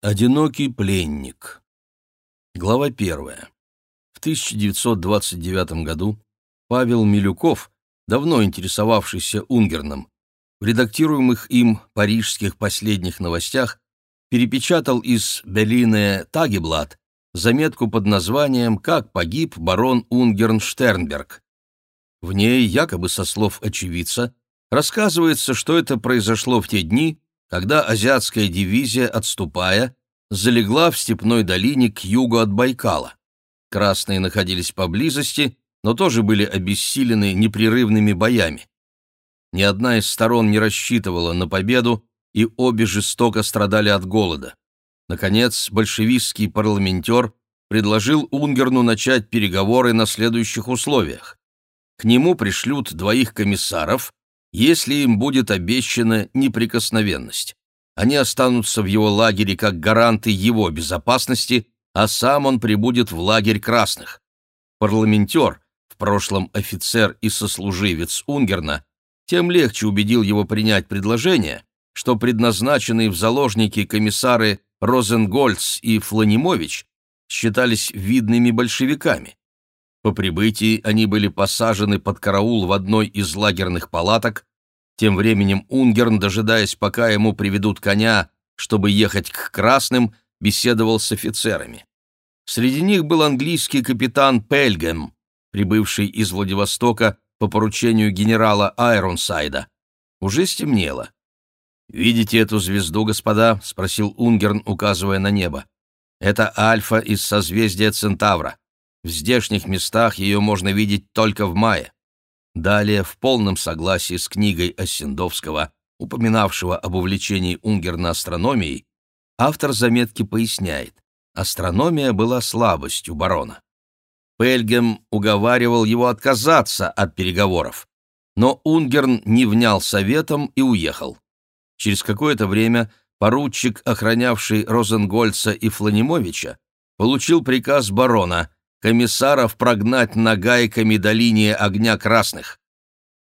Одинокий пленник. Глава первая. В 1929 году Павел Милюков, давно интересовавшийся Унгерном, в редактируемых им парижских последних новостях перепечатал из Белине Тагеблат заметку под названием «Как погиб барон Унгерн Штернберг». В ней, якобы со слов очевидца, рассказывается, что это произошло в те дни, когда азиатская дивизия, отступая, залегла в степной долине к югу от Байкала. Красные находились поблизости, но тоже были обессилены непрерывными боями. Ни одна из сторон не рассчитывала на победу, и обе жестоко страдали от голода. Наконец, большевистский парламентер предложил Унгерну начать переговоры на следующих условиях. К нему пришлют двоих комиссаров, если им будет обещана неприкосновенность. Они останутся в его лагере как гаранты его безопасности, а сам он прибудет в лагерь красных. Парламентер, в прошлом офицер и сослуживец Унгерна, тем легче убедил его принять предложение, что предназначенные в заложники комиссары Розенгольц и Фланимович считались видными большевиками. По прибытии они были посажены под караул в одной из лагерных палаток, тем временем Унгерн, дожидаясь, пока ему приведут коня, чтобы ехать к красным, беседовал с офицерами. Среди них был английский капитан Пельгем, прибывший из Владивостока по поручению генерала Айронсайда. Уже стемнело. «Видите эту звезду, господа?» — спросил Унгерн, указывая на небо. «Это Альфа из созвездия Центавра. В здешних местах ее можно видеть только в мае». Далее, в полном согласии с книгой Осендовского, упоминавшего об увлечении Унгерна астрономией, автор заметки поясняет, астрономия была слабостью барона. Пельгем уговаривал его отказаться от переговоров, но Унгерн не внял советом и уехал. Через какое-то время поручик, охранявший Розенгольца и Фланимовича, получил приказ барона комиссаров прогнать нагайками до линии огня красных.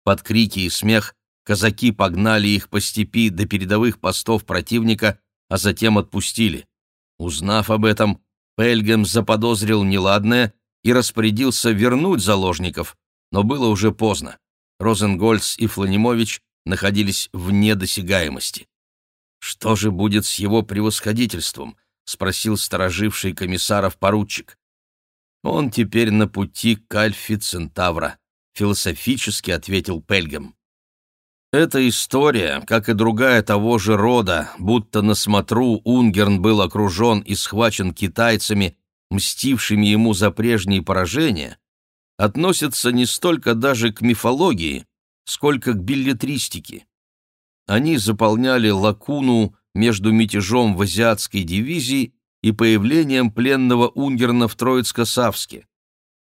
Под крики и смех казаки погнали их по степи до передовых постов противника, а затем отпустили. Узнав об этом, Пельгем заподозрил неладное и распорядился вернуть заложников, но было уже поздно. Розенгольц и Фланимович находились вне досягаемости. «Что же будет с его превосходительством?» — спросил стороживший комиссаров поручик. «Он теперь на пути к Альфе Центавра», — философически ответил Пельгам. Эта история, как и другая того же рода, будто на смотру Унгерн был окружен и схвачен китайцами, мстившими ему за прежние поражения, относится не столько даже к мифологии, сколько к билетристике. Они заполняли лакуну между мятежом в азиатской дивизии и появлением пленного Унгерна в Троицко-Савске.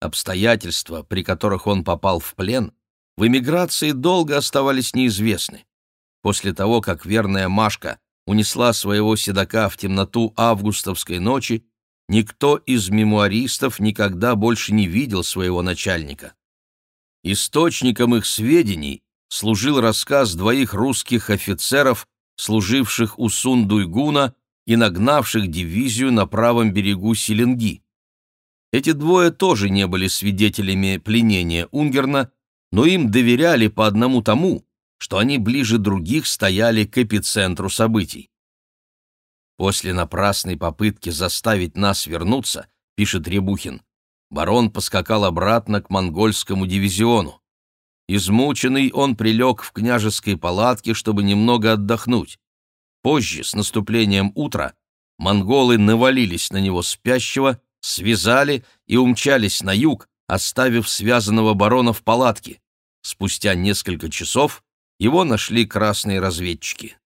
Обстоятельства, при которых он попал в плен, в эмиграции долго оставались неизвестны. После того, как верная Машка унесла своего седока в темноту августовской ночи, никто из мемуаристов никогда больше не видел своего начальника. Источником их сведений служил рассказ двоих русских офицеров, служивших у Сундуйгуна и нагнавших дивизию на правом берегу Селенги. Эти двое тоже не были свидетелями пленения Унгерна, но им доверяли по одному тому, что они ближе других стояли к эпицентру событий. После напрасной попытки заставить нас вернуться, пишет Рябухин, барон поскакал обратно к монгольскому дивизиону. Измученный он прилег в княжеской палатке, чтобы немного отдохнуть. Позже, с наступлением утра, монголы навалились на него спящего, связали и умчались на юг, оставив связанного барона в палатке. Спустя несколько часов его нашли красные разведчики.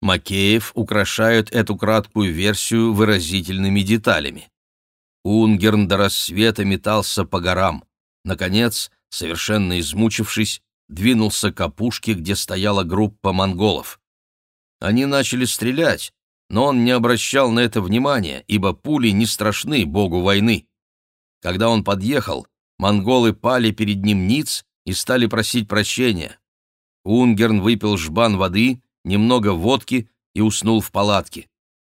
Макеев украшают эту краткую версию выразительными деталями. Унгерн до рассвета метался по горам. Наконец, совершенно измучившись, двинулся к опушке, где стояла группа монголов. Они начали стрелять, но он не обращал на это внимания, ибо пули не страшны богу войны. Когда он подъехал, монголы пали перед ним ниц и стали просить прощения. Унгерн выпил жбан воды, немного водки и уснул в палатке.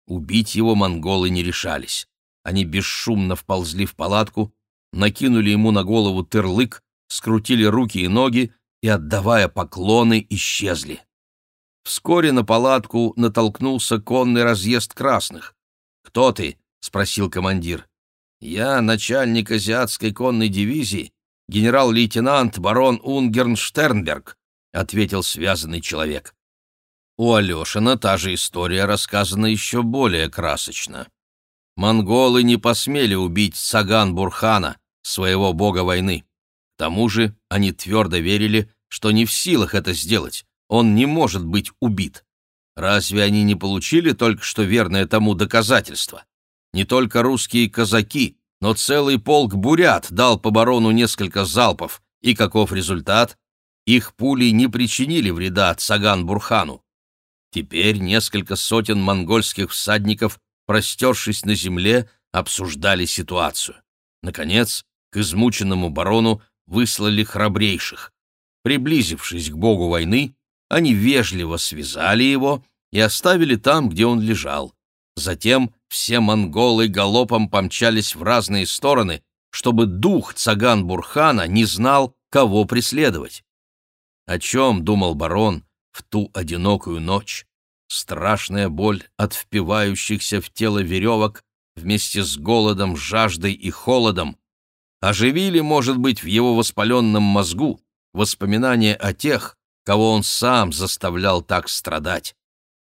Убить его монголы не решались. Они бесшумно вползли в палатку, накинули ему на голову тырлык, скрутили руки и ноги и, отдавая поклоны, исчезли. Вскоре на палатку натолкнулся конный разъезд красных. «Кто ты?» — спросил командир. «Я начальник азиатской конной дивизии, генерал-лейтенант барон Унгерн Штернберг», — ответил связанный человек. У Алешина та же история рассказана еще более красочно. Монголы не посмели убить Саган-Бурхана, своего бога войны. К тому же они твердо верили, что не в силах это сделать, он не может быть убит. Разве они не получили только что верное тому доказательство? Не только русские казаки, но целый полк бурят дал по барону несколько залпов, и каков результат? Их пули не причинили вреда Цаган-Бурхану. Теперь несколько сотен монгольских всадников, простершись на земле, обсуждали ситуацию. Наконец, к измученному барону выслали храбрейших. Приблизившись к богу войны, они вежливо связали его и оставили там, где он лежал. Затем все монголы галопом помчались в разные стороны, чтобы дух Цаган-Бурхана не знал, кого преследовать. О чем думал барон в ту одинокую ночь? Страшная боль от впивающихся в тело веревок вместе с голодом, жаждой и холодом оживили, может быть, в его воспаленном мозгу воспоминания о тех, кого он сам заставлял так страдать.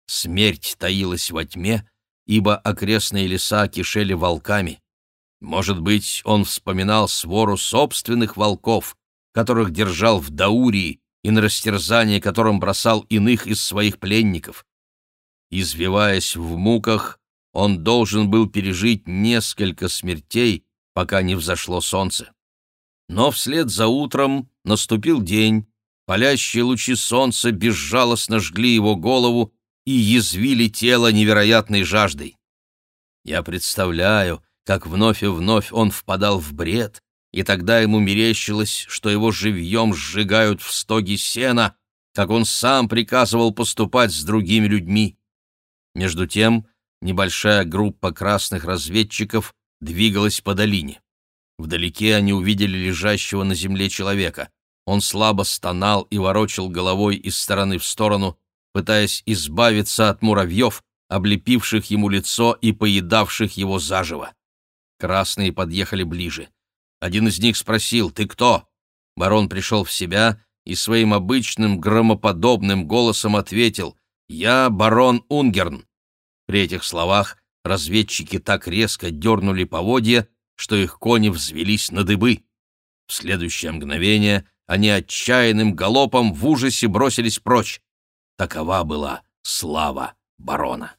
Смерть таилась во тьме, ибо окрестные леса кишели волками. Может быть, он вспоминал свору собственных волков, которых держал в Даурии и на растерзание которым бросал иных из своих пленников. Извиваясь в муках, он должен был пережить несколько смертей, пока не взошло солнце. Но вслед за утром наступил день, Палящие лучи солнца безжалостно жгли его голову и язвили тело невероятной жаждой. Я представляю, как вновь и вновь он впадал в бред, и тогда ему мерещилось, что его живьем сжигают в стоге сена, как он сам приказывал поступать с другими людьми. Между тем небольшая группа красных разведчиков двигалась по долине. Вдалеке они увидели лежащего на земле человека. Он слабо стонал и ворочал головой из стороны в сторону, пытаясь избавиться от муравьев, облепивших ему лицо и поедавших его заживо. Красные подъехали ближе. Один из них спросил «Ты кто?». Барон пришел в себя и своим обычным громоподобным голосом ответил «Я барон Унгерн». При этих словах разведчики так резко дернули поводья, что их кони взвелись на дыбы. В следующее мгновение они отчаянным галопом в ужасе бросились прочь. Такова была слава барона.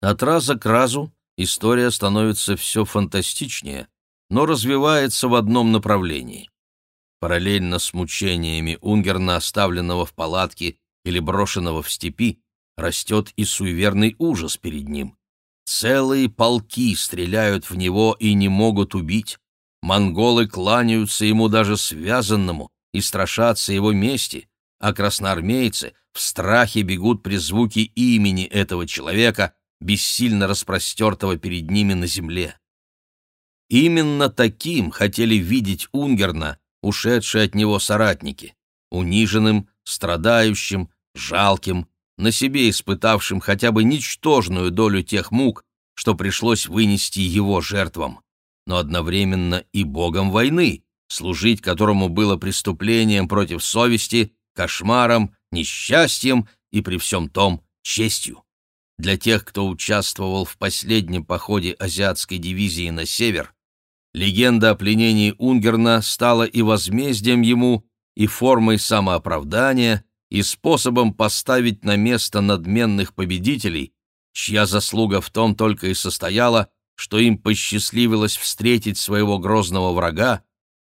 От раза к разу история становится все фантастичнее, но развивается в одном направлении. Параллельно с мучениями Унгерна, оставленного в палатке или брошенного в степи, растет и суеверный ужас перед ним. Целые полки стреляют в него и не могут убить. Монголы кланяются ему даже связанному и страшатся его мести, а красноармейцы в страхе бегут при звуке имени этого человека, бессильно распростертого перед ними на земле. Именно таким хотели видеть Унгерна, ушедшие от него соратники, униженным, страдающим, жалким, на себе испытавшим хотя бы ничтожную долю тех мук, что пришлось вынести его жертвам но одновременно и богом войны, служить которому было преступлением против совести, кошмаром, несчастьем и при всем том честью. Для тех, кто участвовал в последнем походе азиатской дивизии на север, легенда о пленении Унгерна стала и возмездием ему, и формой самооправдания, и способом поставить на место надменных победителей, чья заслуга в том только и состояла, что им посчастливилось встретить своего грозного врага,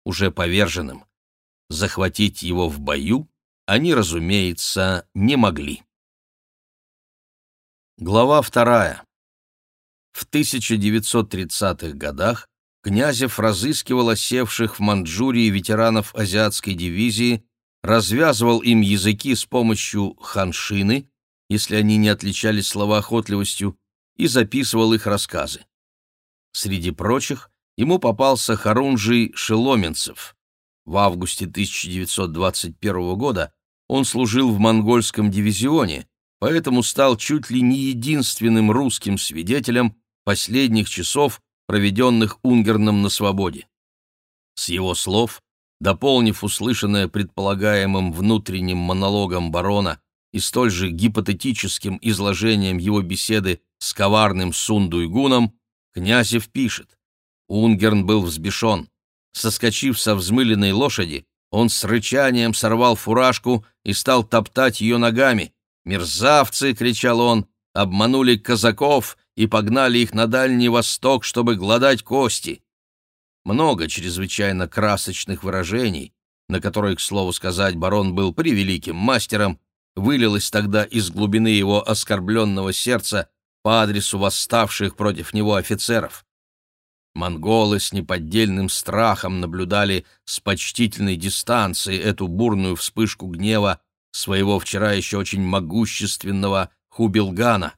уже поверженным. Захватить его в бою они, разумеется, не могли. Глава вторая. В 1930-х годах Князев разыскивал осевших в Манчжурии ветеранов азиатской дивизии, развязывал им языки с помощью ханшины, если они не отличались словоохотливостью, и записывал их рассказы. Среди прочих ему попался Харунжий Шеломенцев. В августе 1921 года он служил в монгольском дивизионе, поэтому стал чуть ли не единственным русским свидетелем последних часов, проведенных Унгерном на свободе. С его слов, дополнив услышанное предполагаемым внутренним монологом барона и столь же гипотетическим изложением его беседы с коварным Сундуйгуном, Князев пишет. Унгерн был взбешен. Соскочив со взмыленной лошади, он с рычанием сорвал фуражку и стал топтать ее ногами. «Мерзавцы!» — кричал он. «Обманули казаков и погнали их на Дальний Восток, чтобы гладать кости». Много чрезвычайно красочных выражений, на которые, к слову сказать, барон был превеликим мастером, вылилось тогда из глубины его оскорбленного сердца по адресу восставших против него офицеров. Монголы с неподдельным страхом наблюдали с почтительной дистанции эту бурную вспышку гнева своего вчера еще очень могущественного Хубилгана.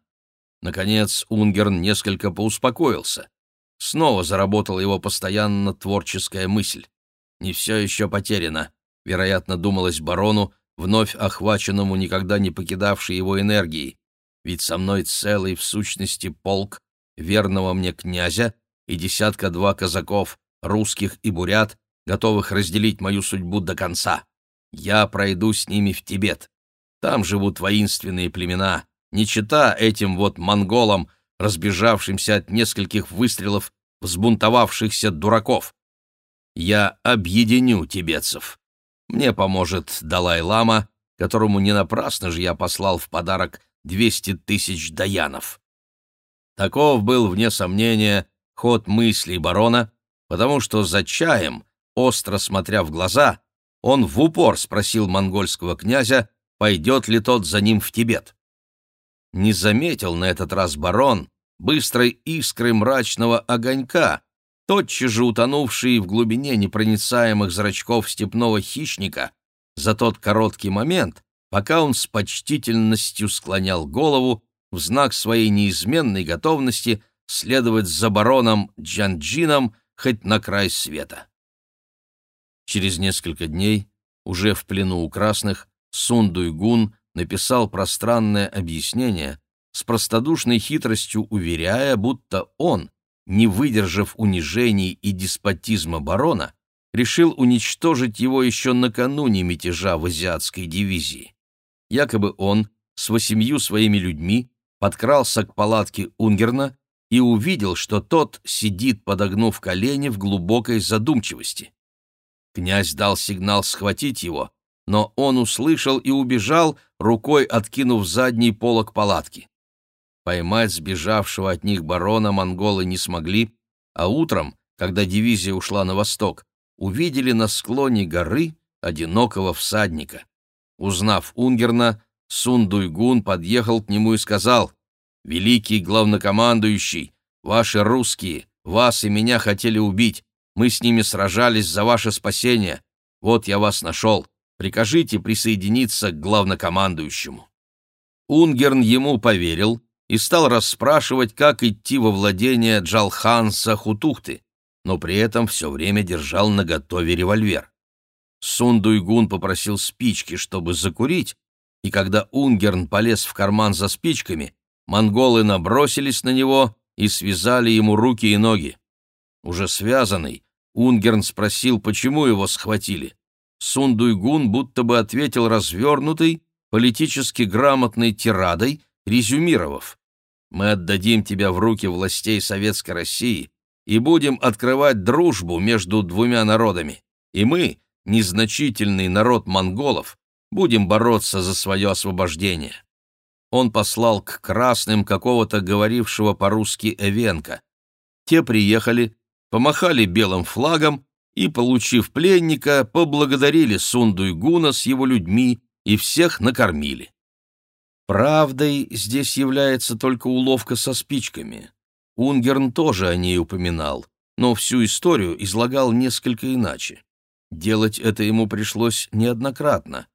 Наконец Унгерн несколько поуспокоился. Снова заработала его постоянно творческая мысль. Не все еще потеряно, вероятно, думалось барону, вновь охваченному никогда не покидавшей его энергией. Ведь со мной целый в сущности полк верного мне князя и десятка-два казаков, русских и бурят, готовых разделить мою судьбу до конца. Я пройду с ними в Тибет. Там живут воинственные племена, не чита этим вот монголам, разбежавшимся от нескольких выстрелов взбунтовавшихся дураков. Я объединю тибетцев. Мне поможет Далай-лама, которому не напрасно же я послал в подарок 200 тысяч даянов. Таков был, вне сомнения, ход мыслей барона, потому что за чаем, остро смотря в глаза, он в упор спросил монгольского князя, пойдет ли тот за ним в Тибет. Не заметил на этот раз барон быстрой искры мрачного огонька, тотчас же утонувший в глубине непроницаемых зрачков степного хищника, за тот короткий момент, пока он с почтительностью склонял голову в знак своей неизменной готовности следовать за бароном Джанджином хоть на край света. Через несколько дней, уже в плену у красных, Сундуйгун написал пространное объяснение, с простодушной хитростью уверяя, будто он, не выдержав унижений и деспотизма барона, решил уничтожить его еще накануне мятежа в азиатской дивизии. Якобы он с восемью своими людьми подкрался к палатке Унгерна и увидел, что тот сидит, подогнув колени в глубокой задумчивости. Князь дал сигнал схватить его, но он услышал и убежал, рукой откинув задний полог палатки. Поймать сбежавшего от них барона монголы не смогли, а утром, когда дивизия ушла на восток, увидели на склоне горы одинокого всадника. Узнав Унгерна, Сундуйгун подъехал к нему и сказал, «Великий главнокомандующий, ваши русские, вас и меня хотели убить, мы с ними сражались за ваше спасение. Вот я вас нашел. Прикажите присоединиться к главнокомандующему». Унгерн ему поверил и стал расспрашивать, как идти во владение Джалханса Хутухты, но при этом все время держал наготове револьвер. Сундуйгун попросил спички, чтобы закурить, и когда Унгерн полез в карман за спичками, монголы набросились на него и связали ему руки и ноги. Уже связанный, Унгерн спросил, почему его схватили. Сундуйгун будто бы ответил развернутой, политически грамотной тирадой, резюмировав. «Мы отдадим тебя в руки властей Советской России и будем открывать дружбу между двумя народами. И мы, незначительный народ монголов, будем бороться за свое освобождение». Он послал к красным какого-то говорившего по-русски Эвенка. Те приехали, помахали белым флагом и, получив пленника, поблагодарили Сундуйгуна с его людьми и всех накормили. Правдой здесь является только уловка со спичками. Унгерн тоже о ней упоминал, но всю историю излагал несколько иначе. Делать это ему пришлось неоднократно.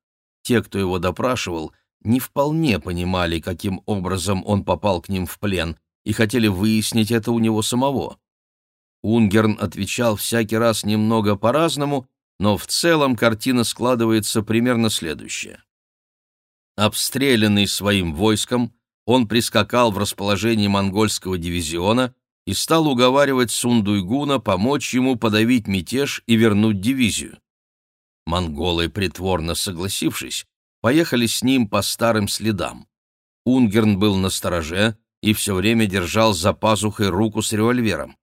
Те, кто его допрашивал, не вполне понимали, каким образом он попал к ним в плен, и хотели выяснить это у него самого. Унгерн отвечал всякий раз немного по-разному, но в целом картина складывается примерно следующая. Обстрелянный своим войском, он прискакал в расположение монгольского дивизиона и стал уговаривать Сундуйгуна помочь ему подавить мятеж и вернуть дивизию. Монголы, притворно согласившись, поехали с ним по старым следам. Унгерн был на стороже и все время держал за пазухой руку с револьвером.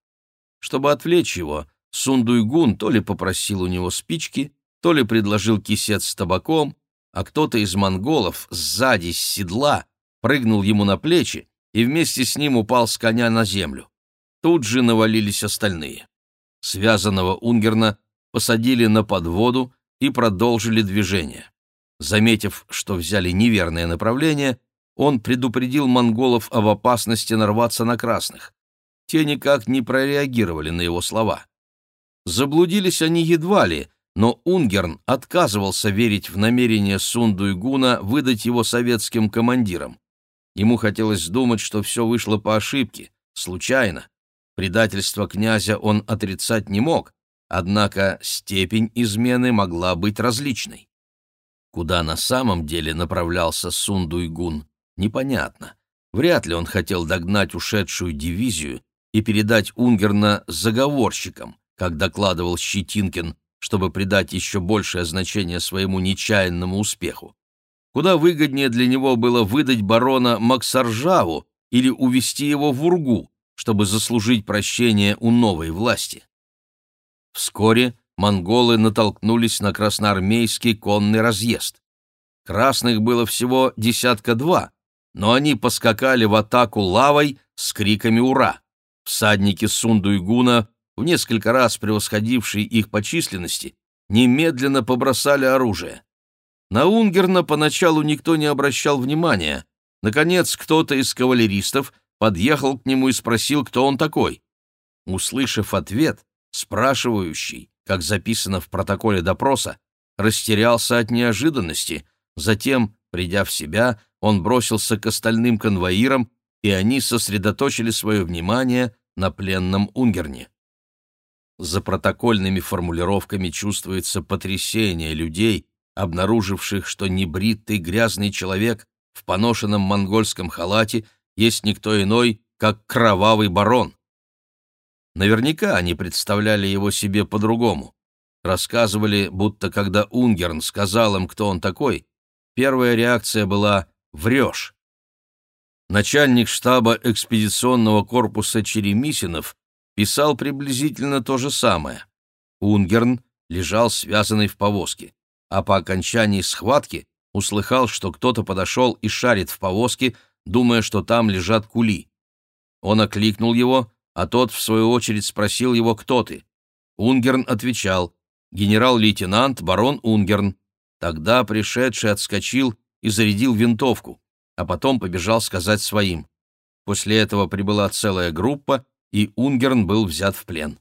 Чтобы отвлечь его, Сундуйгун то ли попросил у него спички, то ли предложил кисет с табаком, а кто-то из монголов сзади с седла прыгнул ему на плечи и вместе с ним упал с коня на землю. Тут же навалились остальные. Связанного Унгерна посадили на подводу и продолжили движение. Заметив, что взяли неверное направление, он предупредил монголов об опасности нарваться на красных. Те никак не прореагировали на его слова. Заблудились они едва ли, но Унгерн отказывался верить в намерение Сундуйгуна выдать его советским командирам. Ему хотелось думать, что все вышло по ошибке, случайно. Предательство князя он отрицать не мог, однако степень измены могла быть различной. Куда на самом деле направлялся Сундуйгун, непонятно. Вряд ли он хотел догнать ушедшую дивизию и передать Унгерна заговорщикам, как докладывал Щетинкин, чтобы придать еще большее значение своему нечаянному успеху. Куда выгоднее для него было выдать барона Максаржаву или увести его в Ургу, чтобы заслужить прощение у новой власти. Вскоре монголы натолкнулись на красноармейский конный разъезд. Красных было всего десятка два, но они поскакали в атаку лавой с криками «Ура!». Всадники Сундуйгуна, в несколько раз превосходившие их по численности, немедленно побросали оружие. На Унгерна поначалу никто не обращал внимания. Наконец, кто-то из кавалеристов подъехал к нему и спросил, кто он такой. Услышав ответ, спрашивающий, как записано в протоколе допроса, растерялся от неожиданности, затем, придя в себя, он бросился к остальным конвоирам, и они сосредоточили свое внимание на пленном Унгерне. За протокольными формулировками чувствуется потрясение людей, обнаруживших, что небритый грязный человек в поношенном монгольском халате есть никто иной, как кровавый барон. Наверняка они представляли его себе по-другому. Рассказывали, будто когда Унгерн сказал им, кто он такой, первая реакция была «врешь». Начальник штаба экспедиционного корпуса Черемисинов писал приблизительно то же самое. Унгерн лежал связанный в повозке а по окончании схватки услыхал, что кто-то подошел и шарит в повозке, думая, что там лежат кули. Он окликнул его, а тот, в свою очередь, спросил его, кто ты. Унгерн отвечал, генерал-лейтенант барон Унгерн. Тогда пришедший отскочил и зарядил винтовку, а потом побежал сказать своим. После этого прибыла целая группа, и Унгерн был взят в плен.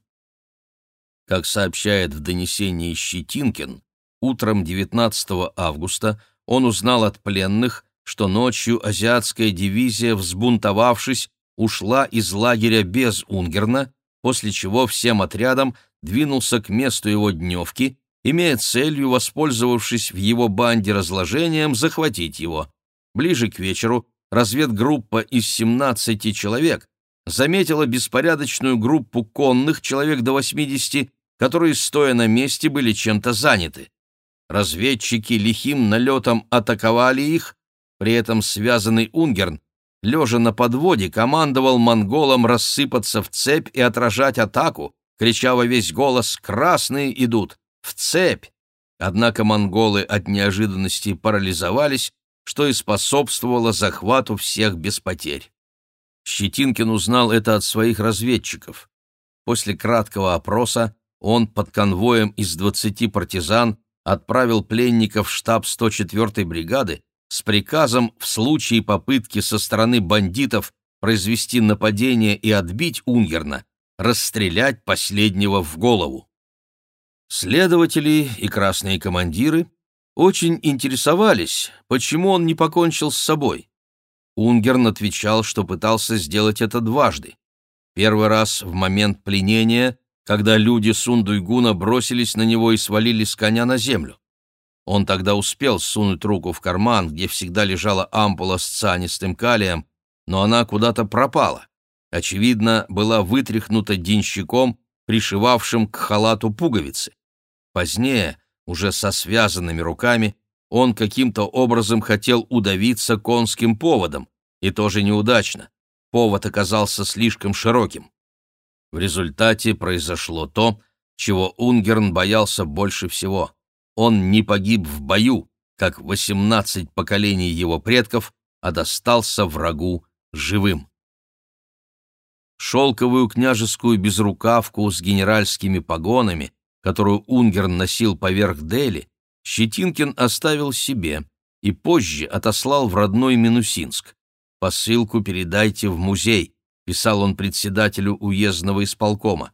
Как сообщает в донесении Щетинкин, Утром 19 августа он узнал от пленных, что ночью азиатская дивизия, взбунтовавшись, ушла из лагеря без Унгерна, после чего всем отрядом двинулся к месту его дневки, имея целью, воспользовавшись в его банде разложением, захватить его. Ближе к вечеру разведгруппа из 17 человек заметила беспорядочную группу конных, человек до 80, которые, стоя на месте, были чем-то заняты. Разведчики лихим налетом атаковали их, при этом связанный Унгерн, лежа на подводе, командовал монголам рассыпаться в цепь и отражать атаку, крича во весь голос «Красные идут! В цепь!» Однако монголы от неожиданности парализовались, что и способствовало захвату всех без потерь. Щетинкин узнал это от своих разведчиков. После краткого опроса он под конвоем из двадцати партизан отправил пленников в штаб 104-й бригады с приказом в случае попытки со стороны бандитов произвести нападение и отбить Унгерна, расстрелять последнего в голову. Следователи и красные командиры очень интересовались, почему он не покончил с собой. Унгерн отвечал, что пытался сделать это дважды. Первый раз в момент пленения, когда люди Сундуйгуна бросились на него и свалили с коня на землю. Он тогда успел сунуть руку в карман, где всегда лежала ампула с цианистым калием, но она куда-то пропала. Очевидно, была вытряхнута денщиком, пришивавшим к халату пуговицы. Позднее, уже со связанными руками, он каким-то образом хотел удавиться конским поводом, и тоже неудачно. Повод оказался слишком широким. В результате произошло то, чего Унгерн боялся больше всего. Он не погиб в бою, как восемнадцать поколений его предков, а достался врагу живым. Шелковую княжескую безрукавку с генеральскими погонами, которую Унгерн носил поверх Дели, Щетинкин оставил себе и позже отослал в родной Минусинск. «Посылку передайте в музей», — писал он председателю уездного исполкома.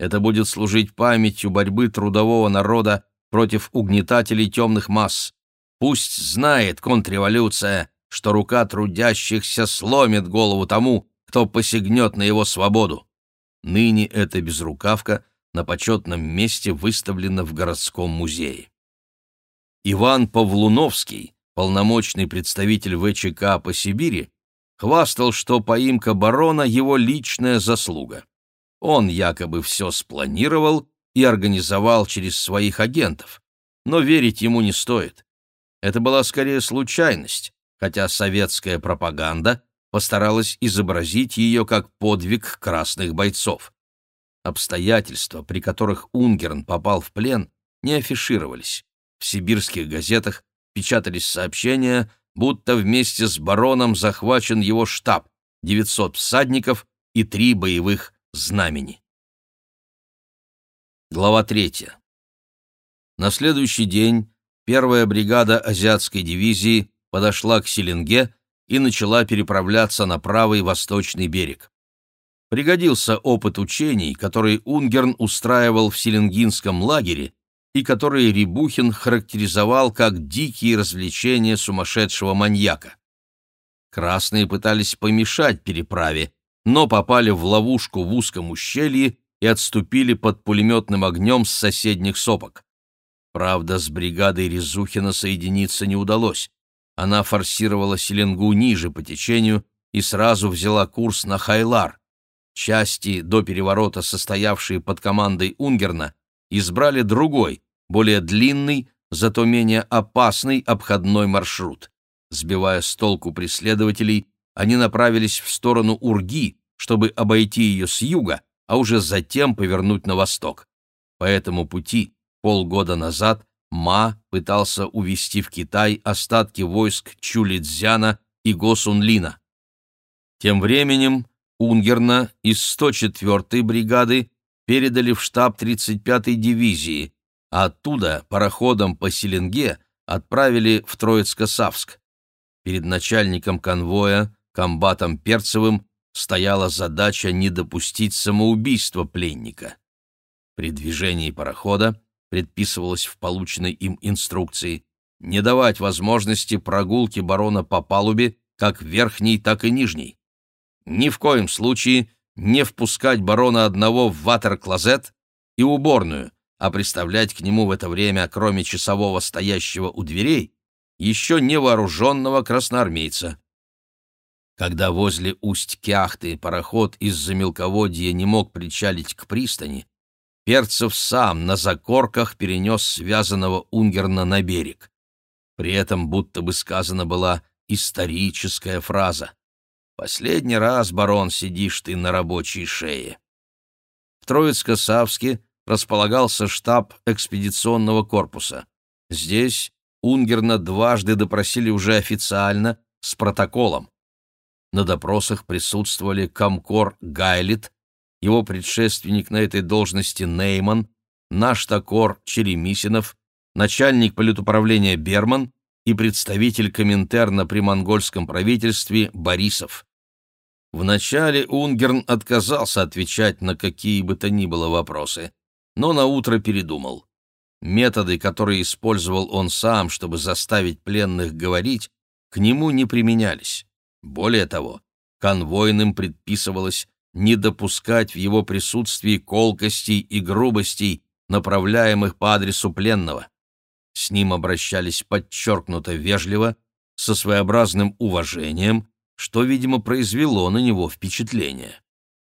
«Это будет служить памятью борьбы трудового народа против угнетателей темных масс. Пусть знает контрреволюция, что рука трудящихся сломит голову тому, кто посягнет на его свободу. Ныне эта безрукавка на почетном месте выставлена в городском музее. Иван Павлуновский, полномочный представитель ВЧК по Сибири, хвастал, что поимка барона — его личная заслуга. Он якобы все спланировал и организовал через своих агентов, но верить ему не стоит. Это была скорее случайность, хотя советская пропаганда постаралась изобразить ее как подвиг красных бойцов. Обстоятельства, при которых Унгерн попал в плен, не афишировались. В сибирских газетах печатались сообщения, будто вместе с бароном захвачен его штаб, 900 всадников и три боевых знамени. Глава 3. На следующий день первая бригада азиатской дивизии подошла к Селенге и начала переправляться на правый восточный берег. Пригодился опыт учений, который Унгерн устраивал в Селенгинском лагере и которые Рябухин характеризовал как дикие развлечения сумасшедшего маньяка. Красные пытались помешать переправе, но попали в ловушку в узком ущелье и отступили под пулеметным огнем с соседних сопок. Правда, с бригадой Резухина соединиться не удалось. Она форсировала Селенгу ниже по течению и сразу взяла курс на Хайлар. Части, до переворота состоявшие под командой Унгерна, избрали другой, более длинный, зато менее опасный обходной маршрут. Сбивая с толку преследователей, они направились в сторону Урги, чтобы обойти ее с юга, а уже затем повернуть на восток. По этому пути полгода назад Ма пытался увести в Китай остатки войск Чулицзяна и Госунлина. Тем временем Унгерна из 104-й бригады передали в штаб 35-й дивизии, а оттуда пароходом по Селенге отправили в Троицко-Савск. Перед начальником конвоя, комбатом Перцевым, стояла задача не допустить самоубийства пленника. При движении парохода предписывалось в полученной им инструкции не давать возможности прогулки барона по палубе как верхней, так и нижней. Ни в коем случае не впускать барона одного в ватер-клозет и уборную, а представлять к нему в это время, кроме часового стоящего у дверей, еще невооруженного красноармейца. Когда возле усть-Кяхты пароход из-за мелководья не мог причалить к пристани, Перцев сам на закорках перенес связанного Унгерна на берег. При этом будто бы сказана была историческая фраза Последний раз, барон, сидишь ты на рабочей шее. В Троицко-Савске располагался штаб экспедиционного корпуса. Здесь Унгерна дважды допросили уже официально, с протоколом. На допросах присутствовали Комкор Гайлит, его предшественник на этой должности Нейман, наш Токор Черемисинов, начальник политуправления Берман и представитель Коминтерна при монгольском правительстве Борисов. Вначале Унгерн отказался отвечать на какие бы то ни было вопросы, но наутро передумал. Методы, которые использовал он сам, чтобы заставить пленных говорить, к нему не применялись. Более того, конвойным предписывалось не допускать в его присутствии колкостей и грубостей, направляемых по адресу пленного. С ним обращались подчеркнуто вежливо, со своеобразным уважением, что, видимо, произвело на него впечатление.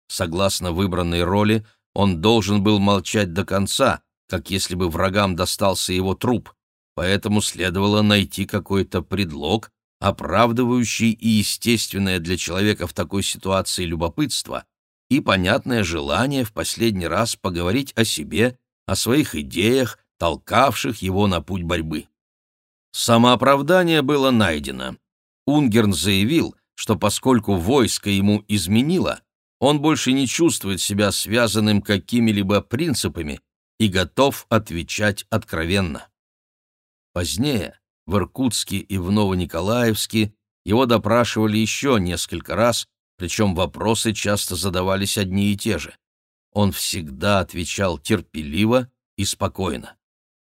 Согласно выбранной роли, он должен был молчать до конца, как если бы врагам достался его труп, поэтому следовало найти какой-то предлог, оправдывающий и естественное для человека в такой ситуации любопытство, и понятное желание в последний раз поговорить о себе, о своих идеях, толкавших его на путь борьбы. Самооправдание было найдено. Унгерн заявил, что поскольку войско ему изменило, он больше не чувствует себя связанным какими-либо принципами и готов отвечать откровенно. Позднее в Иркутске и в Новониколаевске его допрашивали еще несколько раз, причем вопросы часто задавались одни и те же. Он всегда отвечал терпеливо и спокойно.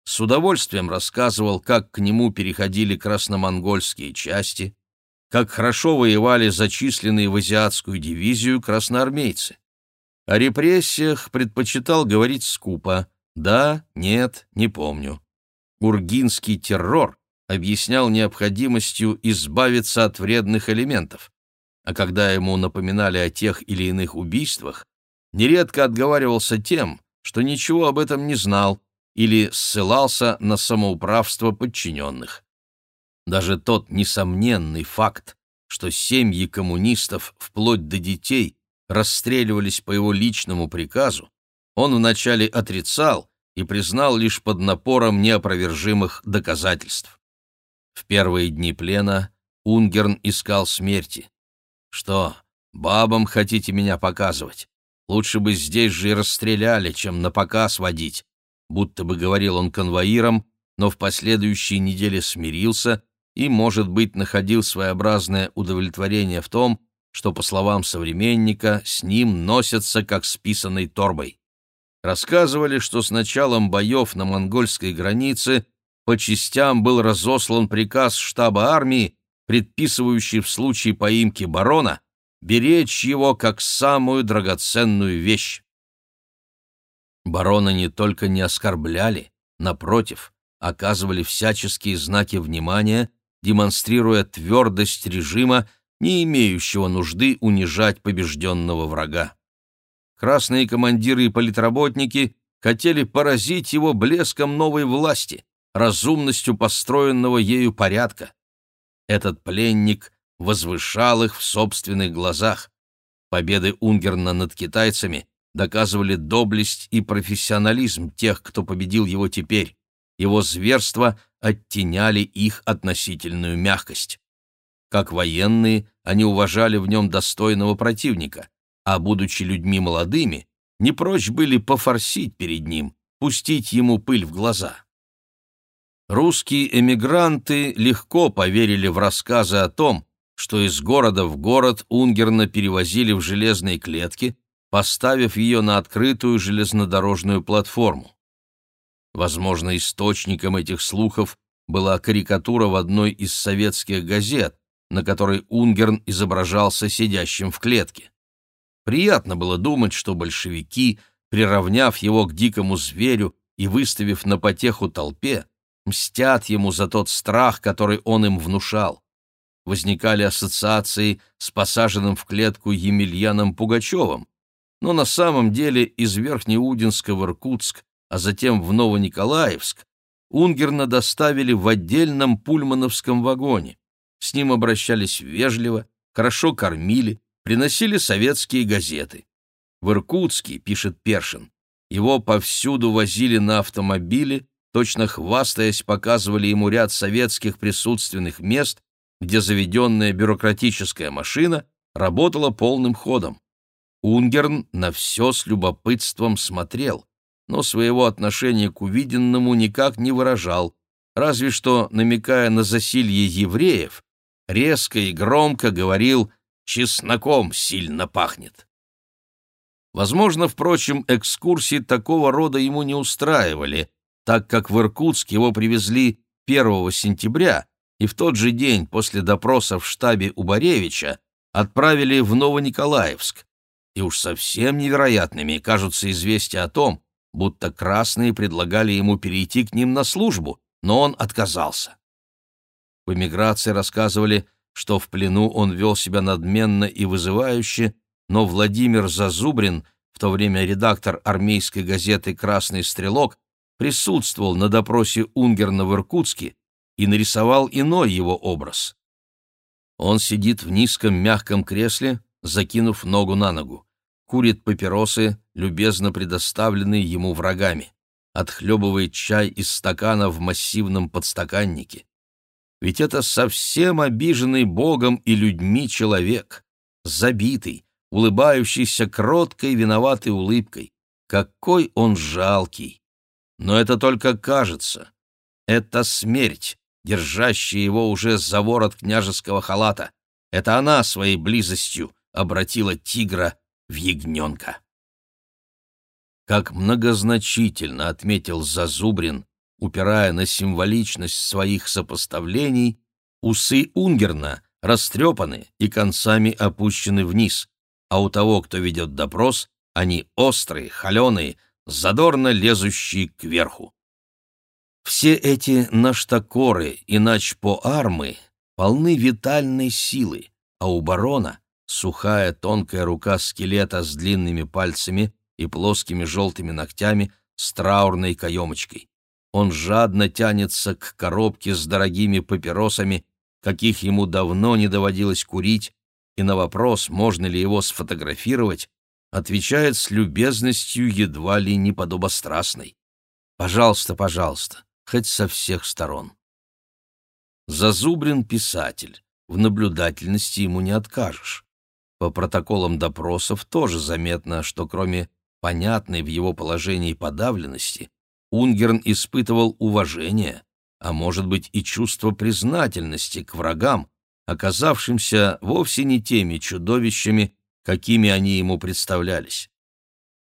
С удовольствием рассказывал, как к нему переходили красномонгольские части, как хорошо воевали зачисленные в азиатскую дивизию красноармейцы. О репрессиях предпочитал говорить скупо «да», «нет», «не помню». Ургинский террор объяснял необходимостью избавиться от вредных элементов, а когда ему напоминали о тех или иных убийствах, нередко отговаривался тем, что ничего об этом не знал или ссылался на самоуправство подчиненных. Даже тот несомненный факт, что семьи коммунистов вплоть до детей расстреливались по его личному приказу, он вначале отрицал и признал лишь под напором неопровержимых доказательств. В первые дни плена Унгерн искал смерти. «Что, бабам хотите меня показывать? Лучше бы здесь же и расстреляли, чем на показ водить», будто бы говорил он конвоирам, но в последующие недели смирился и, может быть, находил своеобразное удовлетворение в том, что, по словам современника, с ним носятся как с писаной торбой. Рассказывали, что с началом боев на монгольской границе по частям был разослан приказ штаба армии, предписывающий в случае поимки барона беречь его как самую драгоценную вещь. Барона не только не оскорбляли, напротив, оказывали всяческие знаки внимания, демонстрируя твердость режима, не имеющего нужды унижать побежденного врага. Красные командиры и политработники хотели поразить его блеском новой власти, разумностью построенного ею порядка. Этот пленник возвышал их в собственных глазах. Победы Унгерна над китайцами доказывали доблесть и профессионализм тех, кто победил его теперь. Его зверства оттеняли их относительную мягкость. Как военные, они уважали в нем достойного противника, а, будучи людьми молодыми, не прочь были пофорсить перед ним, пустить ему пыль в глаза. Русские эмигранты легко поверили в рассказы о том, что из города в город Унгерна перевозили в железной клетке, поставив ее на открытую железнодорожную платформу. Возможно, источником этих слухов была карикатура в одной из советских газет, на которой Унгерн изображался сидящим в клетке. Приятно было думать, что большевики, приравняв его к дикому зверю и выставив на потеху толпе, мстят ему за тот страх, который он им внушал. Возникали ассоциации с посаженным в клетку Емельяном Пугачевым, но на самом деле из Верхнеудинска в Иркутск, а затем в Новониколаевск, Унгерна доставили в отдельном пульмановском вагоне. С ним обращались вежливо, хорошо кормили, приносили советские газеты. В Иркутске, пишет Першин, его повсюду возили на автомобиле, точно хвастаясь, показывали ему ряд советских присутственных мест, где заведенная бюрократическая машина работала полным ходом. Унгерн на все с любопытством смотрел, но своего отношения к увиденному никак не выражал, разве что, намекая на засилье евреев, резко и громко говорил «чесноком сильно пахнет». Возможно, впрочем, экскурсии такого рода ему не устраивали, так как в Иркутск его привезли 1 сентября, и в тот же день после допроса в штабе Убаревича отправили в Новониколаевск. И уж совсем невероятными кажутся известия о том, будто красные предлагали ему перейти к ним на службу, но он отказался. В эмиграции рассказывали, что в плену он вел себя надменно и вызывающе, но Владимир Зазубрин, в то время редактор армейской газеты «Красный стрелок», присутствовал на допросе Унгерна в Иркутске и нарисовал иной его образ. Он сидит в низком мягком кресле, закинув ногу на ногу, курит папиросы, любезно предоставленные ему врагами, отхлебывает чай из стакана в массивном подстаканнике. Ведь это совсем обиженный Богом и людьми человек, забитый, улыбающийся кроткой виноватой улыбкой. Какой он жалкий! Но это только кажется. Это смерть, держащая его уже за ворот княжеского халата. Это она своей близостью обратила тигра в ягненка. Как многозначительно отметил Зазубрин, упирая на символичность своих сопоставлений, усы Унгерна растрепаны и концами опущены вниз, а у того, кто ведет допрос, они острые, холеные, задорно лезущие кверху. Все эти наштакоры и начпоармы полны витальной силы, а у барона сухая тонкая рука скелета с длинными пальцами и плоскими желтыми ногтями с траурной каемочкой. Он жадно тянется к коробке с дорогими папиросами, каких ему давно не доводилось курить, и на вопрос, можно ли его сфотографировать, отвечает с любезностью едва ли не подобострастной. «Пожалуйста, пожалуйста, хоть со всех сторон». Зазубрин писатель, в наблюдательности ему не откажешь. По протоколам допросов тоже заметно, что кроме понятной в его положении подавленности, Унгерн испытывал уважение, а может быть и чувство признательности к врагам, оказавшимся вовсе не теми чудовищами, какими они ему представлялись.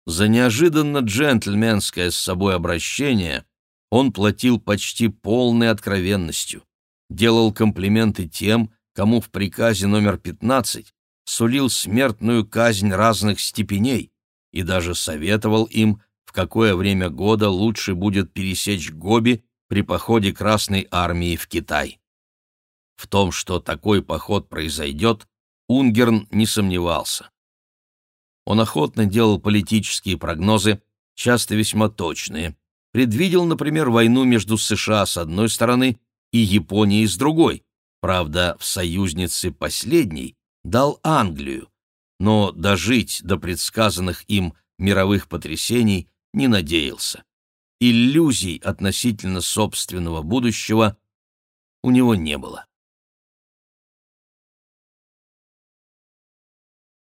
За неожиданно джентльменское с собой обращение он платил почти полной откровенностью, делал комплименты тем, кому в приказе номер 15 сулил смертную казнь разных степеней и даже советовал им, в какое время года лучше будет пересечь Гоби при походе Красной Армии в Китай. В том, что такой поход произойдет, Унгерн не сомневался. Он охотно делал политические прогнозы, часто весьма точные. Предвидел, например, войну между США с одной стороны и Японией с другой. Правда, в союзнице последней дал Англию, но дожить до предсказанных им мировых потрясений не надеялся. Иллюзий относительно собственного будущего у него не было.